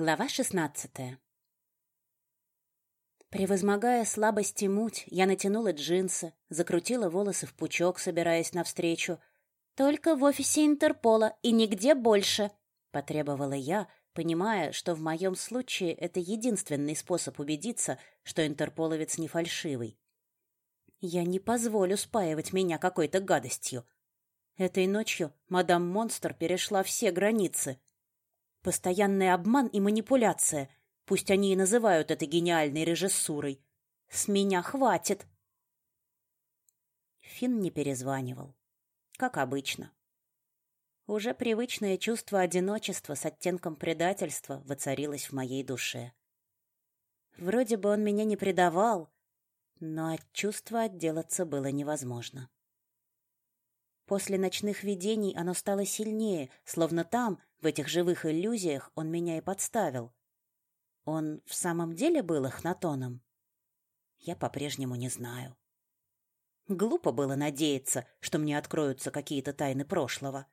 Глава шестнадцатая Превозмогая слабость и муть, я натянула джинсы, закрутила волосы в пучок, собираясь навстречу. «Только в офисе Интерпола и нигде больше!» — потребовала я, понимая, что в моем случае это единственный способ убедиться, что интерполовец не фальшивый. Я не позволю спаивать меня какой-то гадостью. Этой ночью мадам Монстр перешла все границы — Постоянный обман и манипуляция. Пусть они и называют это гениальной режиссурой. С меня хватит. Фин не перезванивал. Как обычно. Уже привычное чувство одиночества с оттенком предательства воцарилось в моей душе. Вроде бы он меня не предавал, но от чувства отделаться было невозможно. После ночных видений оно стало сильнее, словно там, в этих живых иллюзиях, он меня и подставил. Он в самом деле был Эхнатоном? Я по-прежнему не знаю. Глупо было надеяться, что мне откроются какие-то тайны прошлого.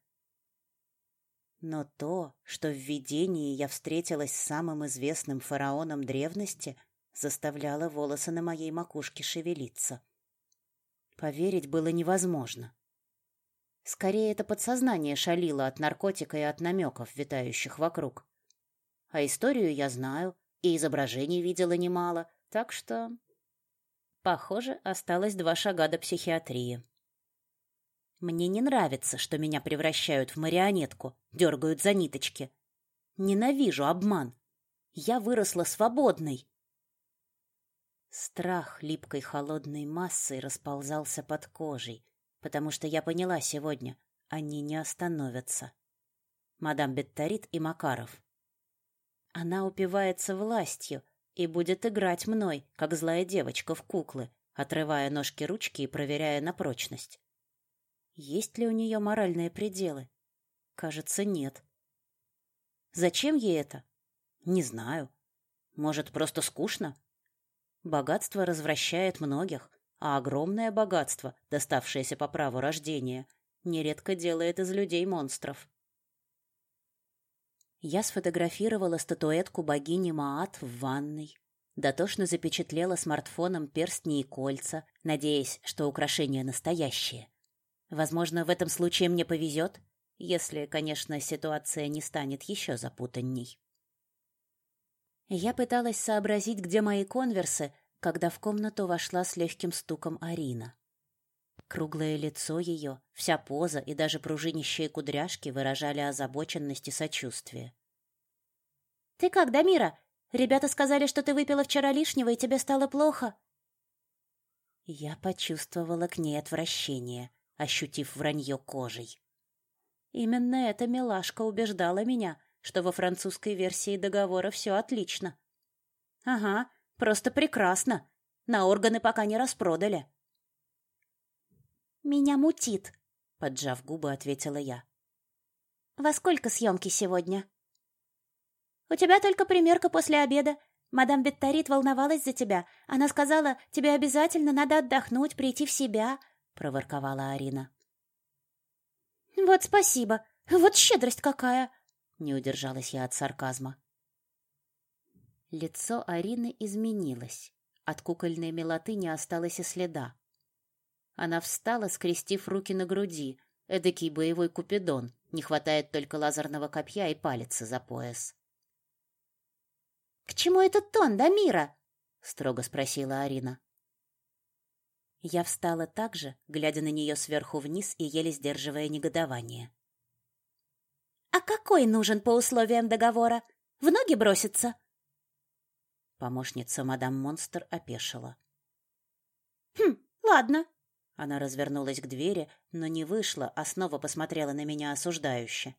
Но то, что в видении я встретилась с самым известным фараоном древности, заставляло волосы на моей макушке шевелиться. Поверить было невозможно. Скорее, это подсознание шалило от наркотика и от намеков, витающих вокруг. А историю я знаю, и изображений видела немало, так что... Похоже, осталось два шага до психиатрии. Мне не нравится, что меня превращают в марионетку, дергают за ниточки. Ненавижу обман. Я выросла свободной. Страх липкой холодной массой расползался под кожей, потому что я поняла сегодня, они не остановятся. Мадам Бетторит и Макаров. Она упивается властью и будет играть мной, как злая девочка в куклы, отрывая ножки-ручки и проверяя на прочность. Есть ли у нее моральные пределы? Кажется, нет. Зачем ей это? Не знаю. Может, просто скучно? Богатство развращает многих, а огромное богатство, доставшееся по праву рождения, нередко делает из людей монстров. Я сфотографировала статуэтку богини Маат в ванной, дотошно запечатлела смартфоном перстни и кольца, надеясь, что украшения настоящие. Возможно, в этом случае мне повезет, если, конечно, ситуация не станет еще запутанней. Я пыталась сообразить, где мои конверсы, когда в комнату вошла с легким стуком Арина. Круглое лицо ее, вся поза и даже пружинищие кудряшки выражали озабоченность и сочувствие. «Ты как, Дамира? Ребята сказали, что ты выпила вчера лишнего, и тебе стало плохо». Я почувствовала к ней отвращение, ощутив вранье кожей. Именно эта милашка убеждала меня, что во французской версии договора все отлично. Ага, Просто прекрасно. На органы пока не распродали. Меня мутит, поджав губы, ответила я. Во сколько съемки сегодня? У тебя только примерка после обеда. Мадам Бетторит волновалась за тебя. Она сказала, тебе обязательно надо отдохнуть, прийти в себя, проворковала Арина. Вот спасибо. Вот щедрость какая, не удержалась я от сарказма. Лицо Арины изменилось. От кукольной милоты не осталось и следа. Она встала, скрестив руки на груди, эдакий боевой купидон, не хватает только лазерного копья и палицы за пояс. «К чему этот тон, Дамира?» — строго спросила Арина. Я встала так же, глядя на нее сверху вниз и еле сдерживая негодование. «А какой нужен по условиям договора? В ноги броситься?» Помощница мадам Монстр опешила. «Хм, ладно». Она развернулась к двери, но не вышла, а снова посмотрела на меня осуждающе.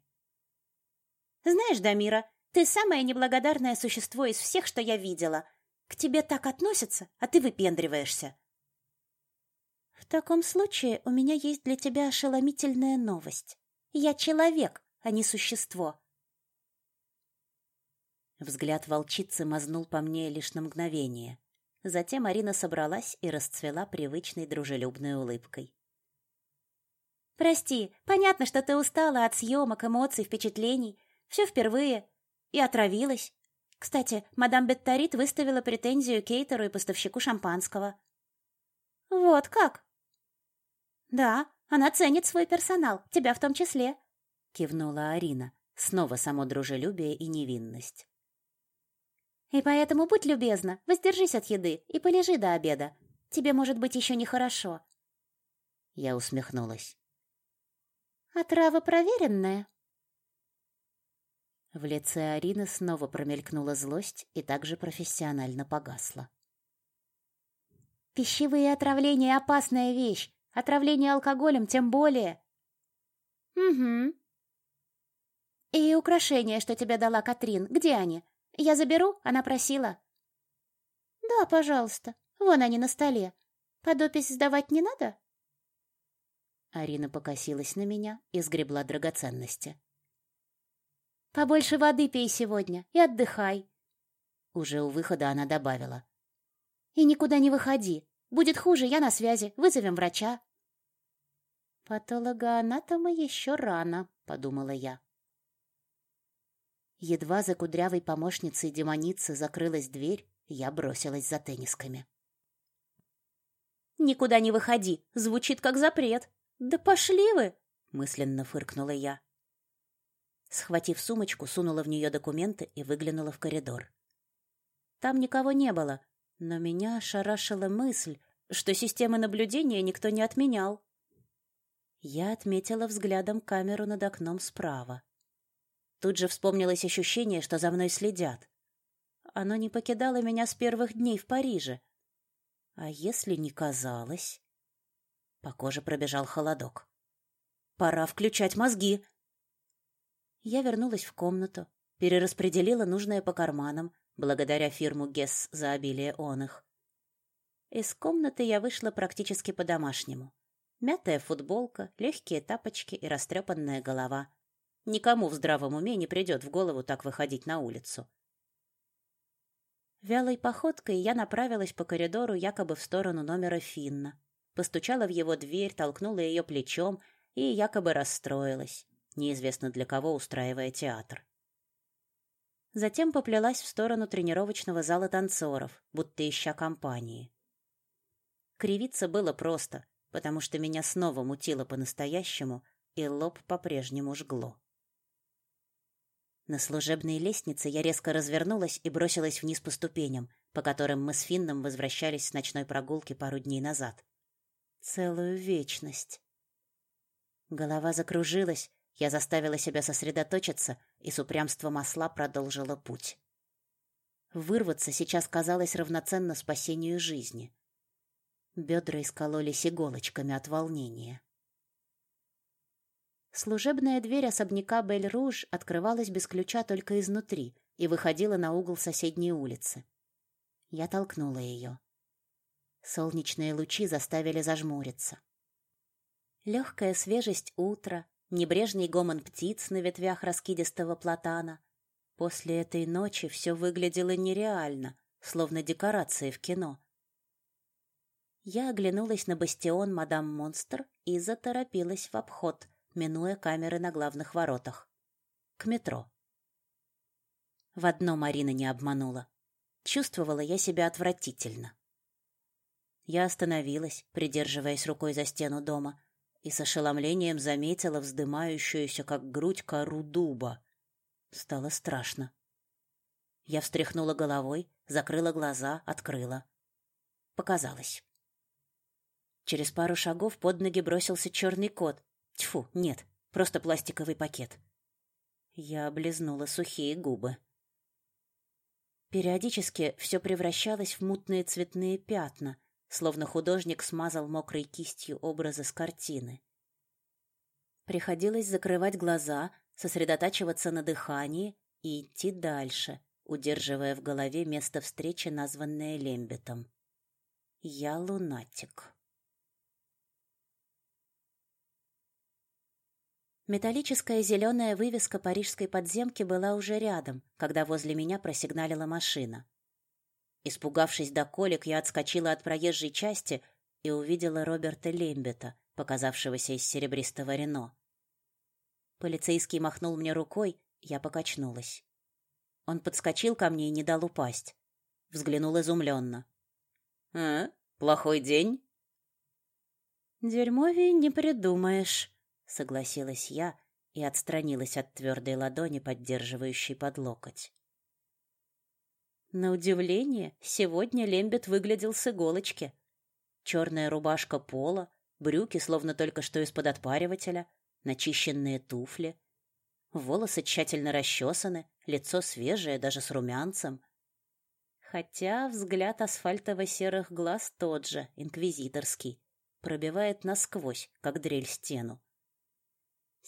«Знаешь, Дамира, ты самое неблагодарное существо из всех, что я видела. К тебе так относятся, а ты выпендриваешься». «В таком случае у меня есть для тебя ошеломительная новость. Я человек, а не существо. Взгляд волчицы мазнул по мне лишь на мгновение. Затем Арина собралась и расцвела привычной дружелюбной улыбкой. «Прости, понятно, что ты устала от съемок, эмоций, впечатлений. Все впервые. И отравилась. Кстати, мадам Бетторит выставила претензию кейтеру и поставщику шампанского. Вот как? Да, она ценит свой персонал, тебя в том числе, кивнула Арина. Снова само дружелюбие и невинность. И поэтому будь любезна, воздержись от еды и полежи до обеда. Тебе может быть еще нехорошо. Я усмехнулась. А трава проверенная. В лице Арины снова промелькнула злость и также профессионально погасла. Пищевые отравления опасная вещь. Отравление алкоголем тем более. Угу. И украшения, что тебе дала Катрин, где они? Я заберу, она просила. Да, пожалуйста. Вон они на столе. Подопись сдавать не надо? Арина покосилась на меня и сгребла драгоценности. Побольше воды пей сегодня и отдыхай. Уже у выхода она добавила: И никуда не выходи. Будет хуже, я на связи. Вызовем врача. Патологоанатома еще рано, подумала я. Едва за кудрявой помощницей демоницы закрылась дверь, я бросилась за теннисками. «Никуда не выходи!» Звучит как запрет. «Да пошли вы!» — мысленно фыркнула я. Схватив сумочку, сунула в нее документы и выглянула в коридор. Там никого не было, но меня ошарашила мысль, что системы наблюдения никто не отменял. Я отметила взглядом камеру над окном справа. Тут же вспомнилось ощущение, что за мной следят. Оно не покидало меня с первых дней в Париже. А если не казалось? По коже пробежал холодок. Пора включать мозги. Я вернулась в комнату, перераспределила нужное по карманам, благодаря фирму Гесс за обилие он их. Из комнаты я вышла практически по-домашнему. Мятая футболка, легкие тапочки и растрепанная голова. Никому в здравом уме не придет в голову так выходить на улицу. Вялой походкой я направилась по коридору якобы в сторону номера Финна. Постучала в его дверь, толкнула ее плечом и якобы расстроилась, неизвестно для кого устраивая театр. Затем поплелась в сторону тренировочного зала танцоров, будто ища компании. Кривиться было просто, потому что меня снова мутило по-настоящему, и лоб по-прежнему жгло. На служебной лестнице я резко развернулась и бросилась вниз по ступеням, по которым мы с Финном возвращались с ночной прогулки пару дней назад. Целую вечность. Голова закружилась, я заставила себя сосредоточиться и с упрямством осла продолжила путь. Вырваться сейчас казалось равноценно спасению жизни. Бедра искололись иголочками от волнения. Служебная дверь особняка Бель-Руж открывалась без ключа только изнутри и выходила на угол соседней улицы. Я толкнула ее. Солнечные лучи заставили зажмуриться. Легкая свежесть утра, небрежный гомон птиц на ветвях раскидистого платана. После этой ночи все выглядело нереально, словно декорации в кино. Я оглянулась на бастион мадам Монстр и заторопилась в обход — минуя камеры на главных воротах. К метро. В одном Марина не обманула. Чувствовала я себя отвратительно. Я остановилась, придерживаясь рукой за стену дома, и с ошеломлением заметила вздымающуюся, как грудь, кору дуба. Стало страшно. Я встряхнула головой, закрыла глаза, открыла. Показалось. Через пару шагов под ноги бросился черный кот, Тьфу, нет, просто пластиковый пакет. Я облизнула сухие губы. Периодически все превращалось в мутные цветные пятна, словно художник смазал мокрой кистью образы с картины. Приходилось закрывать глаза, сосредотачиваться на дыхании и идти дальше, удерживая в голове место встречи, названное Лембетом. Я лунатик. Металлическая зеленая вывеска парижской подземки была уже рядом, когда возле меня просигналила машина. Испугавшись до колик, я отскочила от проезжей части и увидела Роберта Лембета, показавшегося из серебристого Рено. Полицейский махнул мне рукой, я покачнулась. Он подскочил ко мне и не дал упасть. Взглянул изумленно. «А, плохой день?» «Дерьмовей не придумаешь», — согласилась я и отстранилась от твердой ладони, поддерживающей под локоть. На удивление, сегодня Лембет выглядел с иголочки. Черная рубашка пола, брюки, словно только что из-под отпаривателя, начищенные туфли. Волосы тщательно расчесаны, лицо свежее, даже с румянцем. Хотя взгляд асфальтово-серых глаз тот же, инквизиторский, пробивает насквозь, как дрель стену.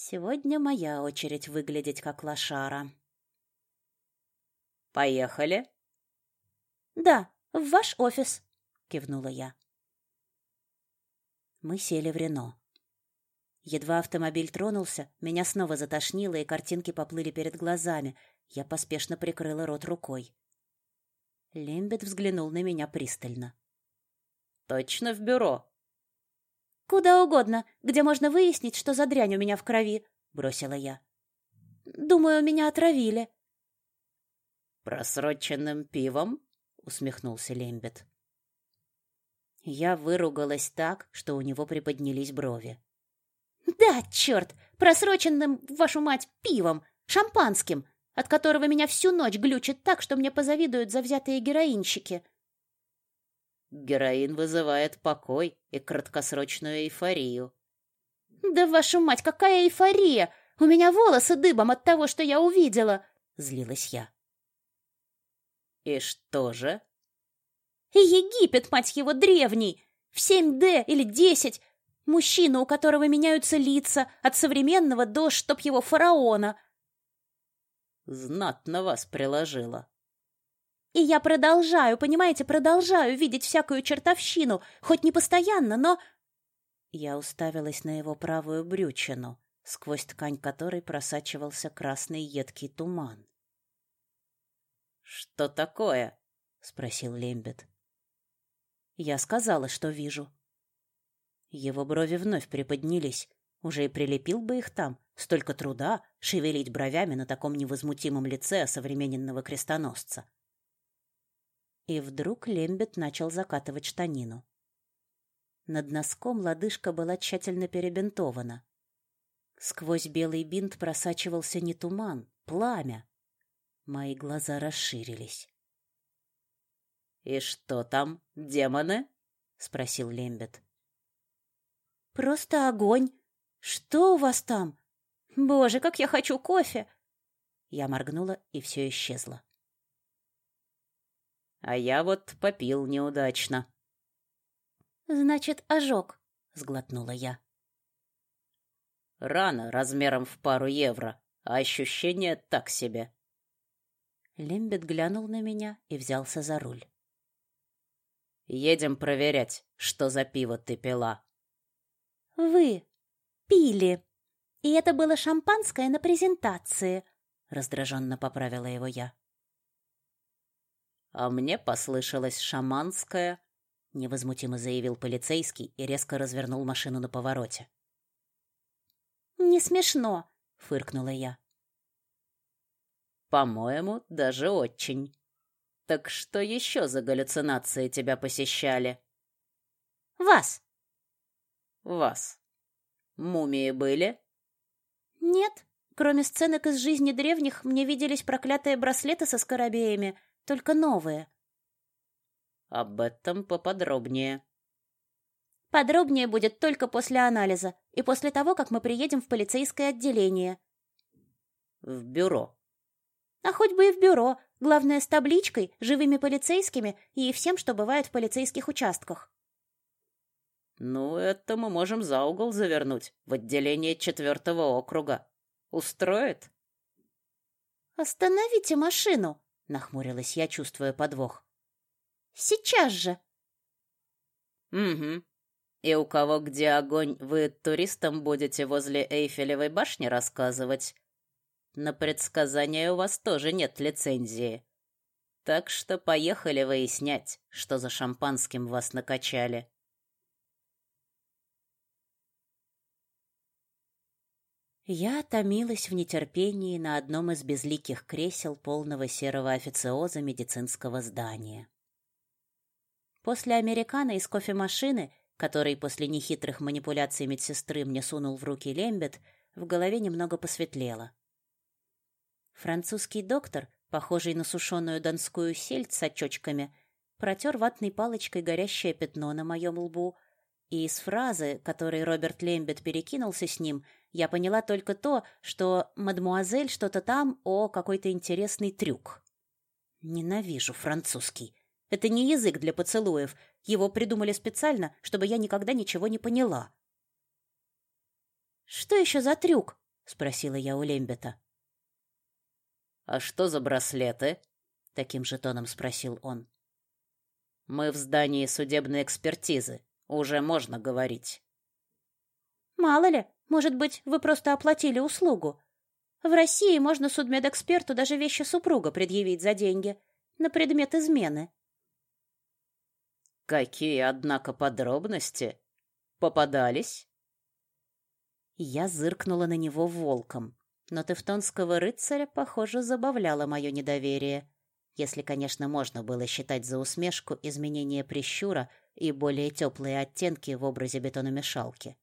Сегодня моя очередь выглядеть как лошара. Поехали. Да, в ваш офис, кивнула я. Мы сели в Рено. Едва автомобиль тронулся, меня снова затошнило, и картинки поплыли перед глазами. Я поспешно прикрыла рот рукой. Лембет взглянул на меня пристально. Точно в бюро. Куда угодно, где можно выяснить, что за дрянь у меня в крови, бросила я. Думаю, меня отравили. Просроченным пивом? усмехнулся Лембет. Я выругалась так, что у него приподнялись брови. Да, черт, просроченным, вашу мать, пивом, шампанским, от которого меня всю ночь глючит так, что мне позавидуют завзятые героинщики. Героин вызывает покой и краткосрочную эйфорию. Да вашу мать, какая эйфория! У меня волосы дыбом от того, что я увидела, злилась я. И что же? Египет, мать его, древний, в 7D или 10. Мужчина, у которого меняются лица от современного до, чтоб его, фараона. Знатно вас приложила. И я продолжаю, понимаете, продолжаю видеть всякую чертовщину, хоть не постоянно, но... Я уставилась на его правую брючину, сквозь ткань которой просачивался красный едкий туман. «Что такое?» — спросил Лембет. Я сказала, что вижу. Его брови вновь приподнялись. Уже и прилепил бы их там. Столько труда шевелить бровями на таком невозмутимом лице осовремененного крестоносца. И вдруг Лембет начал закатывать штанину. Над носком лодыжка была тщательно перебинтована. Сквозь белый бинт просачивался не туман, пламя. Мои глаза расширились. «И что там, демоны?» — спросил Лембет. «Просто огонь. Что у вас там? Боже, как я хочу кофе!» Я моргнула, и все исчезло. А я вот попил неудачно. Значит, ожог, сглотнула я. Рана размером в пару евро, а ощущение так себе. Лембет глянул на меня и взялся за руль. Едем проверять, что за пиво ты пила. Вы пили. И это было шампанское на презентации, раздраженно поправила его я. А мне послышалось шаманское, невозмутимо заявил полицейский и резко развернул машину на повороте. Не смешно, фыркнула я. По-моему, даже очень. Так что еще за галлюцинации тебя посещали? Вас. Вас. Мумии были? Нет, кроме сценок из жизни древних, мне виделись проклятые браслеты со скоробеями, только новые. Об этом поподробнее. Подробнее будет только после анализа и после того, как мы приедем в полицейское отделение. В бюро. А хоть бы и в бюро, главное с табличкой, живыми полицейскими и всем, что бывает в полицейских участках. Ну, это мы можем за угол завернуть, в отделение четвертого округа. Устроит? Остановите машину, нахмурилась я, чувствуя подвох. Сейчас же. Угу. И у кого где огонь, вы туристам будете возле Эйфелевой башни рассказывать? На предсказания у вас тоже нет лицензии. Так что поехали выяснять, что за шампанским вас накачали. Я томилась в нетерпении на одном из безликих кресел полного серого официоза медицинского здания. После американо из кофемашины, который после нехитрых манипуляций медсестры мне сунул в руки Лембет, в голове немного посветлело. Французский доктор, похожий на сушеную донскую сельдь с очочками, протер ватной палочкой горящее пятно на моем лбу, и из фразы, которой Роберт Лембет перекинулся с ним, я поняла только то, что мадмуазель что-то там о какой-то интересный трюк. Ненавижу французский. Это не язык для поцелуев. Его придумали специально, чтобы я никогда ничего не поняла. «Что еще за трюк?» — спросила я у Лембета. «А что за браслеты?» — таким же тоном спросил он. «Мы в здании судебной экспертизы. Уже можно говорить». «Мало ли, может быть, вы просто оплатили услугу. В России можно судмедэксперту даже вещи супруга предъявить за деньги на предмет измены». «Какие, однако, подробности? Попадались?» Я зыркнула на него волком, но тевтонского рыцаря, похоже, забавляло мое недоверие, если, конечно, можно было считать за усмешку изменение прищура и более теплые оттенки в образе бетономешалки.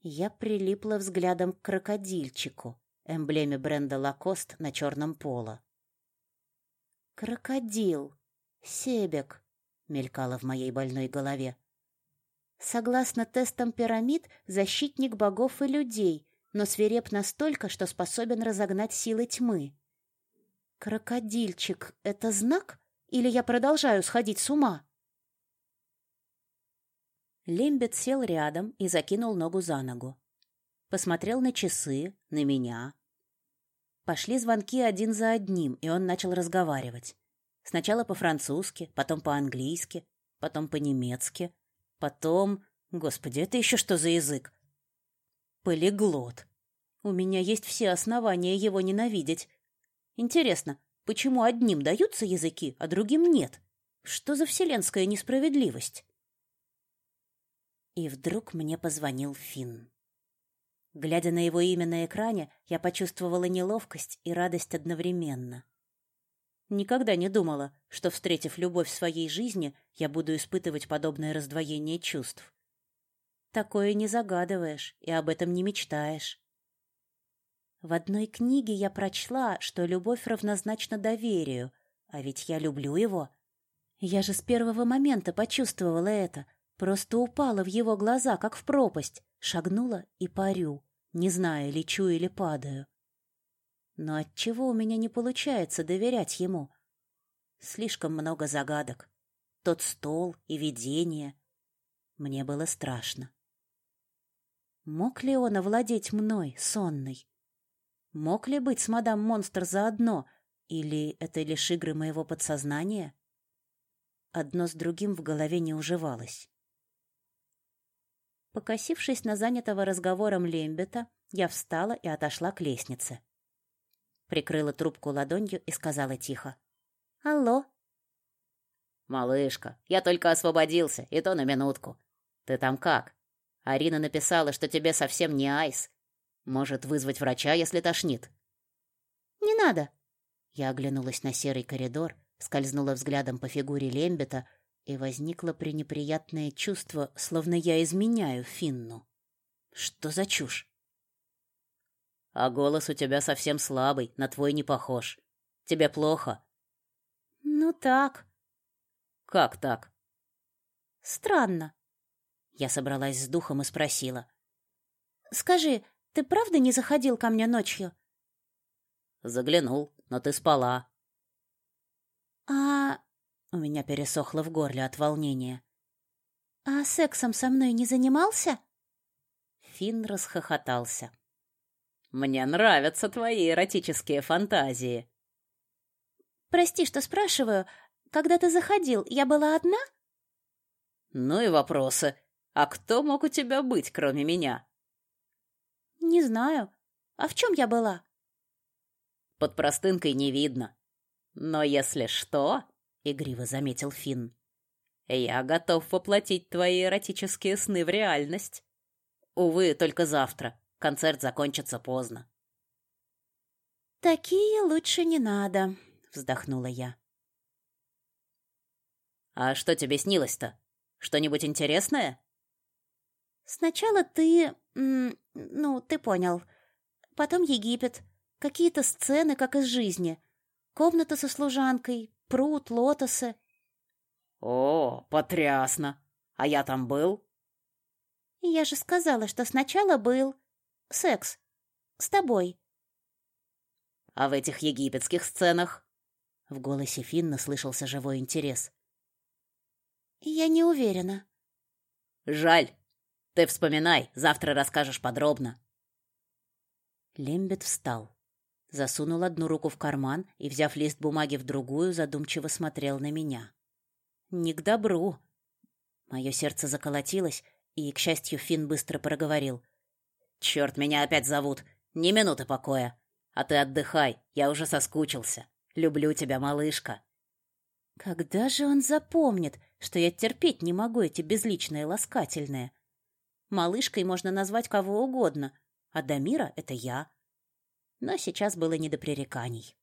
Я прилипла взглядом к крокодильчику, эмблеме бренда Лакост на черном поло. «Крокодил! Себек!» — мелькало в моей больной голове. Согласно тестам пирамид, защитник богов и людей, но свиреп настолько, что способен разогнать силы тьмы. Крокодильчик — это знак? Или я продолжаю сходить с ума? Лембет сел рядом и закинул ногу за ногу. Посмотрел на часы, на меня. Пошли звонки один за одним, и он начал разговаривать. Сначала по-французски, потом по-английски, потом по-немецки — Потом... Господи, это еще что за язык? Полиглот. У меня есть все основания его ненавидеть. Интересно, почему одним даются языки, а другим нет? Что за вселенская несправедливость? И вдруг мне позвонил Финн. Глядя на его имя на экране, я почувствовала неловкость и радость одновременно. Никогда не думала, что, встретив любовь в своей жизни, я буду испытывать подобное раздвоение чувств. Такое не загадываешь и об этом не мечтаешь. В одной книге я прочла, что любовь равнозначна доверию, а ведь я люблю его. Я же с первого момента почувствовала это, просто упала в его глаза, как в пропасть, шагнула и парю, не зная, лечу или падаю. Но отчего у меня не получается доверять ему? Слишком много загадок. Тот стол и видение. Мне было страшно. Мог ли он овладеть мной, сонной? Мог ли быть с мадам Монстр заодно, или это лишь игры моего подсознания? Одно с другим в голове не уживалось. Покосившись на занятого разговором Лембета, я встала и отошла к лестнице прикрыла трубку ладонью и сказала тихо. «Алло?» «Малышка, я только освободился, и то на минутку. Ты там как? Арина написала, что тебе совсем не айс. Может, вызвать врача, если тошнит?» «Не надо!» Я оглянулась на серый коридор, скользнула взглядом по фигуре Лембета, и возникло пренеприятное чувство, словно я изменяю Финну. Что за чушь? А голос у тебя совсем слабый, на твой не похож. Тебе плохо? Ну так. Как так? Странно. Я собралась с духом и спросила: "Скажи, ты правда не заходил ко мне ночью?" Заглянул, но ты спала. А у меня пересохло в горле от волнения. А сексом со мной не занимался? Фин расхохотался. Мне нравятся твои эротические фантазии. Прости, что спрашиваю. Когда ты заходил, я была одна? Ну и вопросы. А кто мог у тебя быть, кроме меня? Не знаю. А в чем я была? Под простынкой не видно. Но если что, игриво заметил Финн, я готов воплотить твои эротические сны в реальность. Увы, только завтра Концерт закончится поздно. Такие лучше не надо, вздохнула я. А что тебе снилось-то? Что-нибудь интересное? Сначала ты, ну, ты понял. Потом Египет, какие-то сцены, как из жизни. Комната со служанкой, пруд, лотосы. О, потрясно. А я там был? Я же сказала, что сначала был секс с тобой. А в этих египетских сценах? В голосе Финна слышался живой интерес. Я не уверена. Жаль. Ты вспоминай, завтра расскажешь подробно. Лембет встал, засунул одну руку в карман и, взяв лист бумаги в другую, задумчиво смотрел на меня. Не к добру. Мое сердце заколотилось, и, к счастью, Фин быстро проговорил: «Черт, меня опять зовут. Ни минуты покоя. А ты отдыхай, я уже соскучился. Люблю тебя, малышка». Когда же он запомнит, что я терпеть не могу эти безличные ласкательные? Малышкой можно назвать кого угодно, а Дамира — это я. Но сейчас было не до пререканий.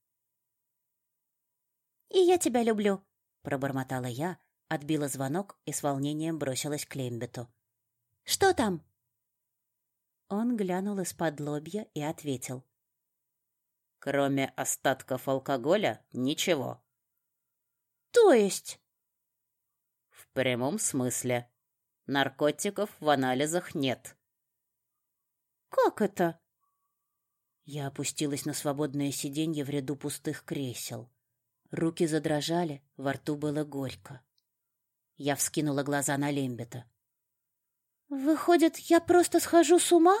«И я тебя люблю», — пробормотала я, отбила звонок и с волнением бросилась к Лембету. «Что там?» Он глянул из-под лобья и ответил. «Кроме остатков алкоголя, ничего». «То есть?» «В прямом смысле. Наркотиков в анализах нет». «Как это?» Я опустилась на свободное сиденье в ряду пустых кресел. Руки задрожали, во рту было горько. Я вскинула глаза на Лембета. Выходит, я просто схожу с ума?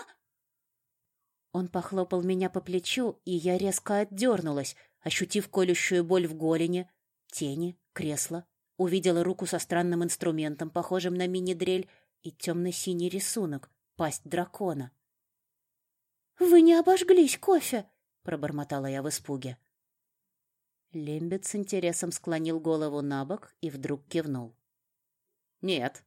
Он похлопал меня по плечу, и я резко отдернулась, ощутив колющую боль в голени, тени, кресло, увидела руку со странным инструментом, похожим на мини-дрель, и темно-синий рисунок, пасть дракона. «Вы не обожглись кофе?» — пробормотала я в испуге. Лембет с интересом склонил голову на бок и вдруг кивнул. «Нет,